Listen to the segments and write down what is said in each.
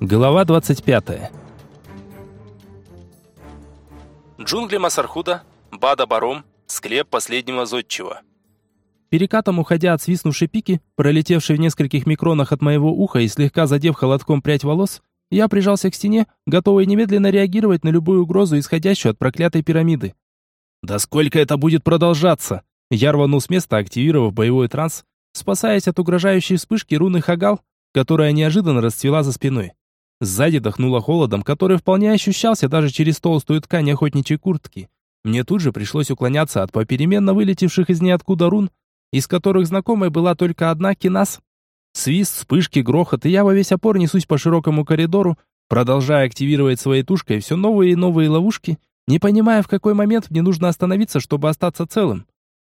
Глава 25. Джунгли Масархуда, Бада-Баром, склеп последнего зодчего. Перекатом уходя от свистнувшей пики, пролетевшей в нескольких микронах от моего уха и слегка задев холодком прядь волос, я прижался к стене, готовый немедленно реагировать на любую угрозу, исходящую от проклятой пирамиды. «Да сколько это будет продолжаться?» Я рванул с места, активировав боевой транс, спасаясь от угрожающей вспышки руны Хагал, которая неожиданно расцвела за спиной. Сзади дохнуло холодом, который вполне ощущался даже через толстую ткань охотничьей куртки. Мне тут же пришлось уклоняться от попеременно вылетевших из ниоткуда рун, из которых знакомой была только одна кинас. Свист, вспышки, грохот, и я во весь опор несусь по широкому коридору, продолжая активировать своей тушкой все новые и новые ловушки, не понимая, в какой момент мне нужно остановиться, чтобы остаться целым.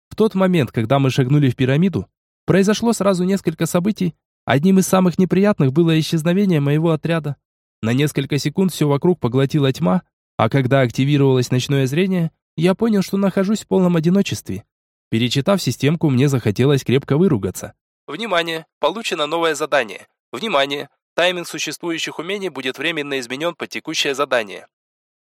В тот момент, когда мы шагнули в пирамиду, произошло сразу несколько событий, Одним из самых неприятных было исчезновение моего отряда. На несколько секунд все вокруг поглотила тьма, а когда активировалось ночное зрение, я понял, что нахожусь в полном одиночестве. Перечитав системку, мне захотелось крепко выругаться. Внимание! Получено новое задание. Внимание! Тайминг существующих умений будет временно изменен под текущее задание.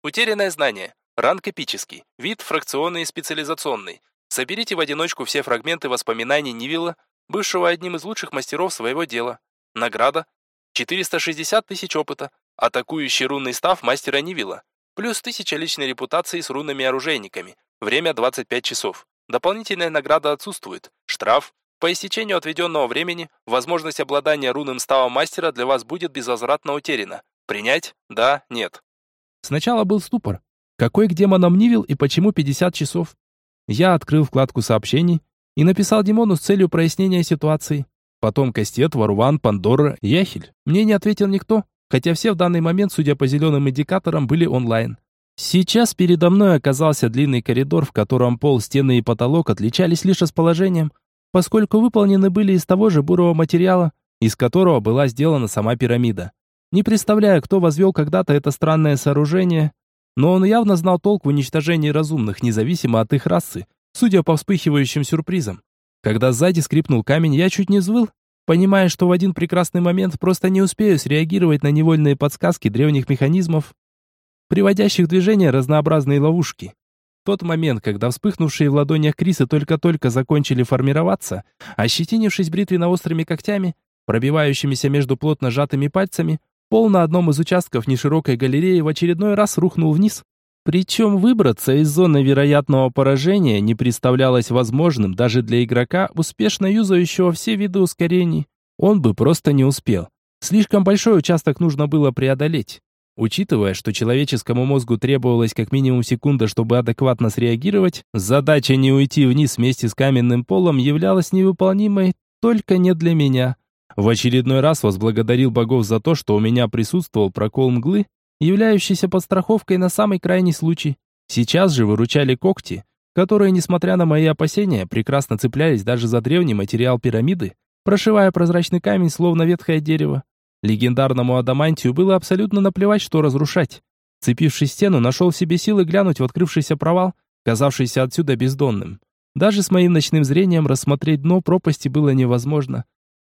Утерянное знание. Ранг эпический. Вид фракционный и специализационный. Соберите в одиночку все фрагменты воспоминаний Нивилла, бывшего одним из лучших мастеров своего дела. Награда 460 тысяч опыта, атакующий рунный став мастера Нивила, плюс 1000 личной репутации с рунными-оружейниками, время 25 часов. Дополнительная награда отсутствует, штраф, по истечению отведенного времени возможность обладания рунным ставом мастера для вас будет безвозвратно утеряна. Принять? Да, нет. Сначала был ступор. Какой к демонам Нивил и почему 50 часов? Я открыл вкладку сообщений и написал Димону с целью прояснения ситуации. Потом Кастет, Варван, Пандора, Яхель. Мне не ответил никто, хотя все в данный момент, судя по зеленым индикаторам, были онлайн. Сейчас передо мной оказался длинный коридор, в котором пол, стены и потолок отличались лишь расположением, поскольку выполнены были из того же бурого материала, из которого была сделана сама пирамида. Не представляю, кто возвел когда-то это странное сооружение, но он явно знал толк в уничтожении разумных, независимо от их расы, судя по вспыхивающим сюрпризам. Когда сзади скрипнул камень, я чуть не взвыл, понимая, что в один прекрасный момент просто не успею среагировать на невольные подсказки древних механизмов, приводящих в движение разнообразные ловушки. Тот момент, когда вспыхнувшие в ладонях Крисы только-только закончили формироваться, ощетинившись бритвенно-острыми когтями, пробивающимися между плотно сжатыми пальцами, пол на одном из участков неширокой галереи в очередной раз рухнул вниз, причем выбраться из зоны вероятного поражения не представлялось возможным даже для игрока, успешно юзающего все виды ускорений. Он бы просто не успел. Слишком большой участок нужно было преодолеть. Учитывая, что человеческому мозгу требовалось как минимум секунда, чтобы адекватно среагировать, задача не уйти вниз вместе с каменным полом являлась невыполнимой, только не для меня. В очередной раз возблагодарил богов за то, что у меня присутствовал прокол мглы, являющийся подстраховкой на самый крайний случай. Сейчас же выручали когти, которые, несмотря на мои опасения, прекрасно цеплялись даже за древний материал пирамиды, прошивая прозрачный камень, словно ветхое дерево. Легендарному адамантию было абсолютно наплевать, что разрушать. Цепившись стену, нашел в себе силы глянуть в открывшийся провал, казавшийся отсюда бездонным. Даже с моим ночным зрением рассмотреть дно пропасти было невозможно.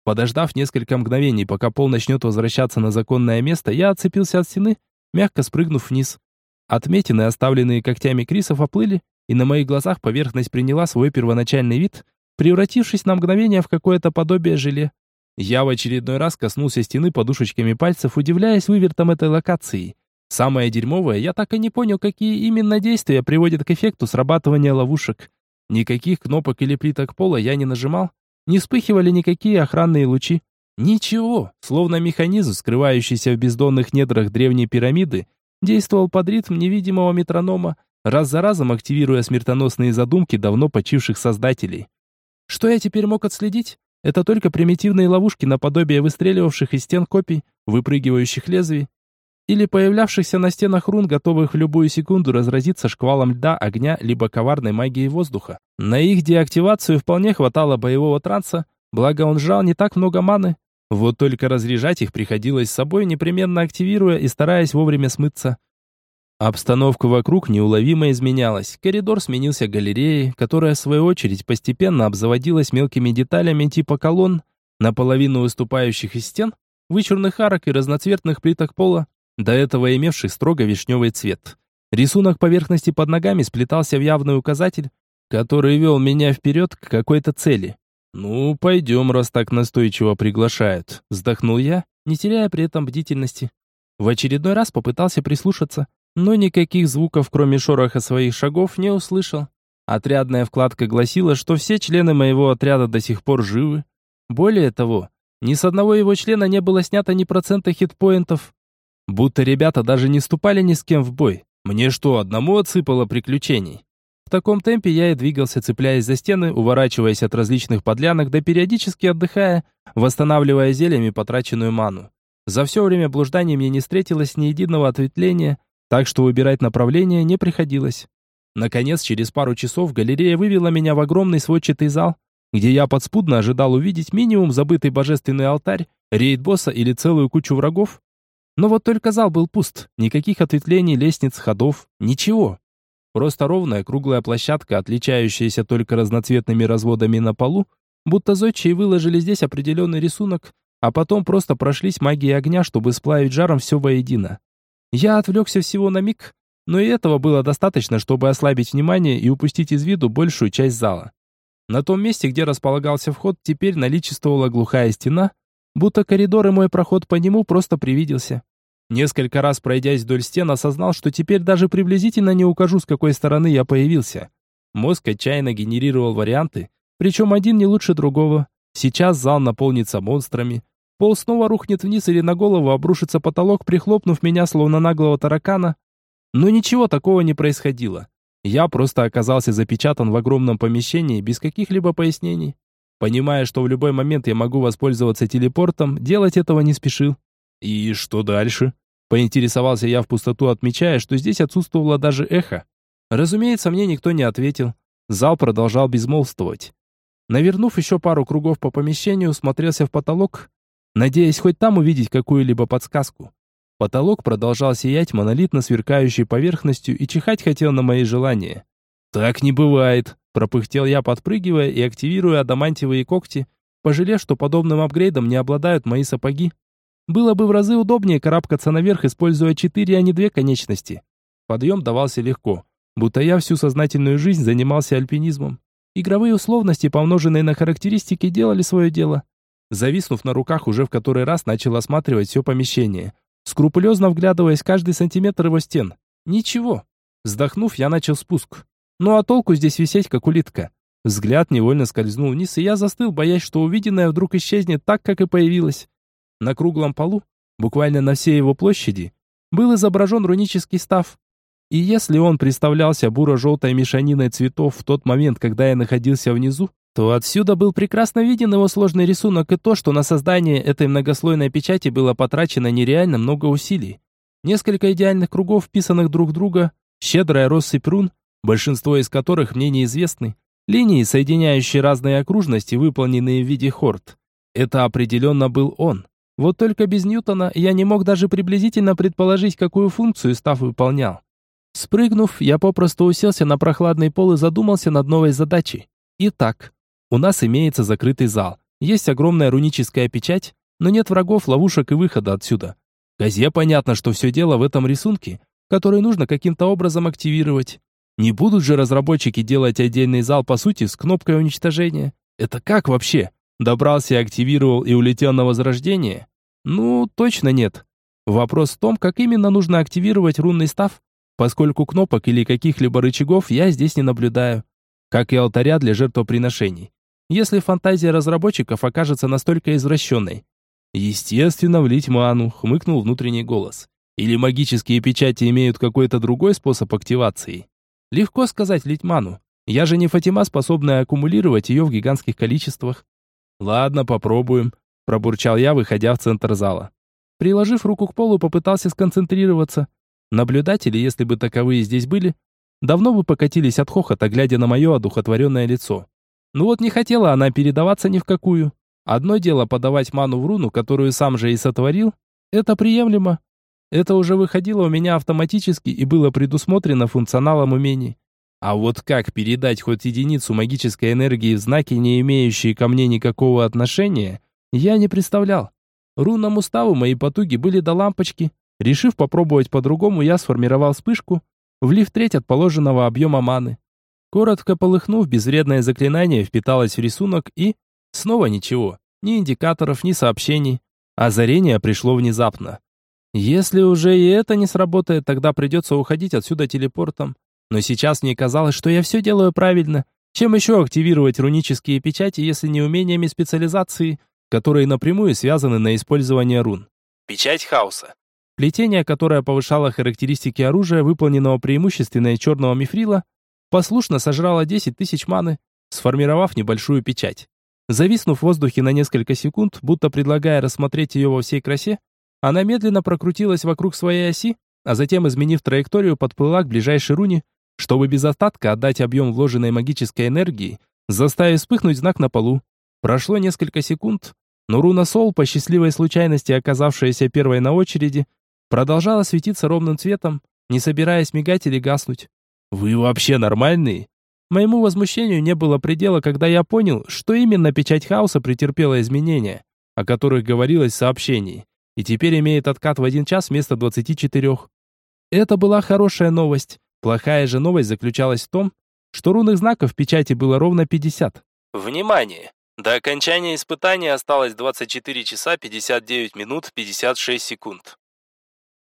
Подождав несколько мгновений, пока пол начнет возвращаться на законное место, я отцепился от стены мягко спрыгнув вниз. Отметины, оставленные когтями Крисов, оплыли, и на моих глазах поверхность приняла свой первоначальный вид, превратившись на мгновение в какое-то подобие желе. Я в очередной раз коснулся стены подушечками пальцев, удивляясь вывертам этой локации. Самое дерьмовое, я так и не понял, какие именно действия приводят к эффекту срабатывания ловушек. Никаких кнопок или плиток пола я не нажимал, не вспыхивали никакие охранные лучи. Ничего, словно механизм, скрывающийся в бездонных недрах древней пирамиды, действовал под ритм невидимого метронома, раз за разом активируя смертоносные задумки давно почивших создателей. Что я теперь мог отследить? Это только примитивные ловушки наподобие выстреливавших из стен копий, выпрыгивающих лезвий, или появлявшихся на стенах рун, готовых в любую секунду разразиться шквалом льда, огня, либо коварной магии воздуха. На их деактивацию вполне хватало боевого транса, благо он жал не так много маны, вот только разряжать их приходилось с собой, непременно активируя и стараясь вовремя смыться. Обстановка вокруг неуловимо изменялась. Коридор сменился галереей, которая в свою очередь постепенно обзаводилась мелкими деталями типа колонн, наполовину выступающих из стен, вычурных арок и разноцветных плиток пола, до этого имевших строго вишневый цвет. Рисунок поверхности под ногами сплетался в явный указатель, который вел меня вперед к какой-то цели. «Ну, пойдем, раз так настойчиво приглашают», — вздохнул я, не теряя при этом бдительности. В очередной раз попытался прислушаться, но никаких звуков, кроме шороха своих шагов, не услышал. Отрядная вкладка гласила, что все члены моего отряда до сих пор живы. Более того, ни с одного его члена не было снято ни процента хитпоинтов. Будто ребята даже не ступали ни с кем в бой. Мне что, одному отсыпало приключений? Таком темпе я и двигался, цепляясь за стены, уворачиваясь от различных подлянок, да периодически отдыхая, восстанавливая зельями потраченную ману. За все время блужданий мне не встретилось ни единого ответвления, так что выбирать направление не приходилось. Наконец, через пару часов галерея вывела меня в огромный сводчатый зал, где я подспудно ожидал увидеть минимум забытый божественный алтарь, рейд босса или целую кучу врагов. Но вот только зал был пуст, никаких ответвлений, лестниц, ходов, ничего. Просто ровная круглая площадка, отличающаяся только разноцветными разводами на полу, будто зодчие выложили здесь определенный рисунок, а потом просто прошлись магией огня, чтобы сплавить жаром все воедино. Я отвлекся всего на миг, но и этого было достаточно, чтобы ослабить внимание и упустить из виду большую часть зала. На том месте, где располагался вход, теперь наличествовала глухая стена, будто коридор и мой проход по нему просто привиделся. Несколько раз пройдясь вдоль стен, осознал, что теперь даже приблизительно не укажу, с какой стороны я появился. Мозг отчаянно генерировал варианты, причем один не лучше другого. Сейчас зал наполнится монстрами. Пол снова рухнет вниз или на голову обрушится потолок, прихлопнув меня словно наглого таракана, но ничего такого не происходило. Я просто оказался запечатан в огромном помещении без каких-либо пояснений. Понимая, что в любой момент я могу воспользоваться телепортом, делать этого не спешил. «И что дальше?» Поинтересовался я в пустоту, отмечая, что здесь отсутствовало даже эхо. Разумеется, мне никто не ответил. Зал продолжал безмолвствовать. Навернув еще пару кругов по помещению, смотрелся в потолок, надеясь хоть там увидеть какую-либо подсказку. Потолок продолжал сиять монолитно сверкающей поверхностью и чихать хотел на мои желания. «Так не бывает», – пропыхтел я, подпрыгивая и активируя адамантиевые когти, пожалев, что подобным апгрейдом не обладают мои сапоги. Было бы в разы удобнее карабкаться наверх, используя четыре, а не две конечности. Подъем давался легко, будто я всю сознательную жизнь занимался альпинизмом. Игровые условности, помноженные на характеристики, делали свое дело. Зависнув на руках, уже в который раз начал осматривать все помещение – скрупулезно вглядываясь каждый сантиметр его стен. Ничего. Вздохнув, я начал спуск. Ну а толку здесь висеть, как улитка? Взгляд невольно скользнул вниз, и я застыл, боясь, что увиденное вдруг исчезнет так, как и появилось. На круглом полу, буквально на всей его площади, был изображен рунический став. И если он представлялся буро-желтой мешаниной цветов в тот момент, когда я находился внизу, то отсюда был прекрасно виден его сложный рисунок и то, что на создание этой многослойной печати было потрачено нереально много усилий. Несколько идеальных кругов, вписанных друг в друга, щедрая россыпь рун, большинство из которых мне неизвестны, линии, соединяющие разные окружности, выполненные в виде хорд. Это определенно был он. Вот только без Ньютона я не мог даже приблизительно предположить, какую функцию став выполнял. Спрыгнув, я попросту уселся на прохладный пол и задумался над новой задачей. Итак, у нас имеется закрытый зал. Есть огромная руническая печать, но нет врагов, ловушек и выхода отсюда. Козе понятно, что все дело в этом рисунке, который нужно каким-то образом активировать. Не будут же разработчики делать отдельный зал по сути с кнопкой уничтожения. Это как вообще? Добрался, активировал и улетел на возрождение? Ну, точно нет. Вопрос в том, как именно нужно активировать рунный став, поскольку кнопок или каких-либо рычагов я здесь не наблюдаю, как и алтаря для жертвоприношений если фантазия разработчиков окажется настолько извращенной. Естественно, влить ману, хмыкнул внутренний голос. Или магические печати имеют какой-то другой способ активации? Легко сказать лить ману. Я же не Фатима, способная аккумулировать ее в гигантских количествах. Ладно, попробуем, пробурчал я, выходя в центр зала. Приложив руку к полу, попытался сконцентрироваться. Наблюдатели, если бы таковые здесь были, давно бы покатились от хохота, глядя на мое одухотворенное лицо. Ну вот не хотела она передаваться ни в какую. Одно дело подавать ману в руну, которую сам же и сотворил. Это приемлемо. Это уже выходило у меня автоматически и было предусмотрено функционалом умений. А вот как передать хоть единицу магической энергии в знаки, не имеющие ко мне никакого отношения, я не представлял. Рунному ставу мои потуги были до лампочки. Решив попробовать по-другому, я сформировал вспышку, влив треть от положенного объема маны. Коротко полыхнув, безвредное заклинание впиталось в рисунок и... Снова ничего. Ни индикаторов, ни сообщений. Озарение пришло внезапно. Если уже и это не сработает, тогда придется уходить отсюда телепортом. Но сейчас мне казалось, что я все делаю правильно. Чем еще активировать рунические печати, если не умениями специализации, которые напрямую связаны на использование рун? Печать хаоса. Плетение, которое повышало характеристики оружия, выполненного преимущественно из черного мифрила, послушно сожрало 10 тысяч маны, сформировав небольшую печать. Зависнув в воздухе на несколько секунд, будто предлагая рассмотреть ее во всей красе, она медленно прокрутилась вокруг своей оси, а затем, изменив траекторию, подплыла к ближайшей руне, чтобы без остатка отдать объем вложенной магической энергии, заставив вспыхнуть знак на полу. Прошло несколько секунд, но руна Сол, по счастливой случайности оказавшаяся первой на очереди, продолжала светиться ровным цветом, не собираясь мигать или гаснуть. «Вы вообще нормальные?» Моему возмущению не было предела, когда я понял, что именно печать хаоса претерпела изменения, о которых говорилось в сообщении, и теперь имеет откат в один час вместо 24. Это была хорошая новость. Плохая же новость заключалась в том, что рунных знаков в печати было ровно 50. Внимание! До окончания испытания осталось 24 часа 59 минут 56 секунд.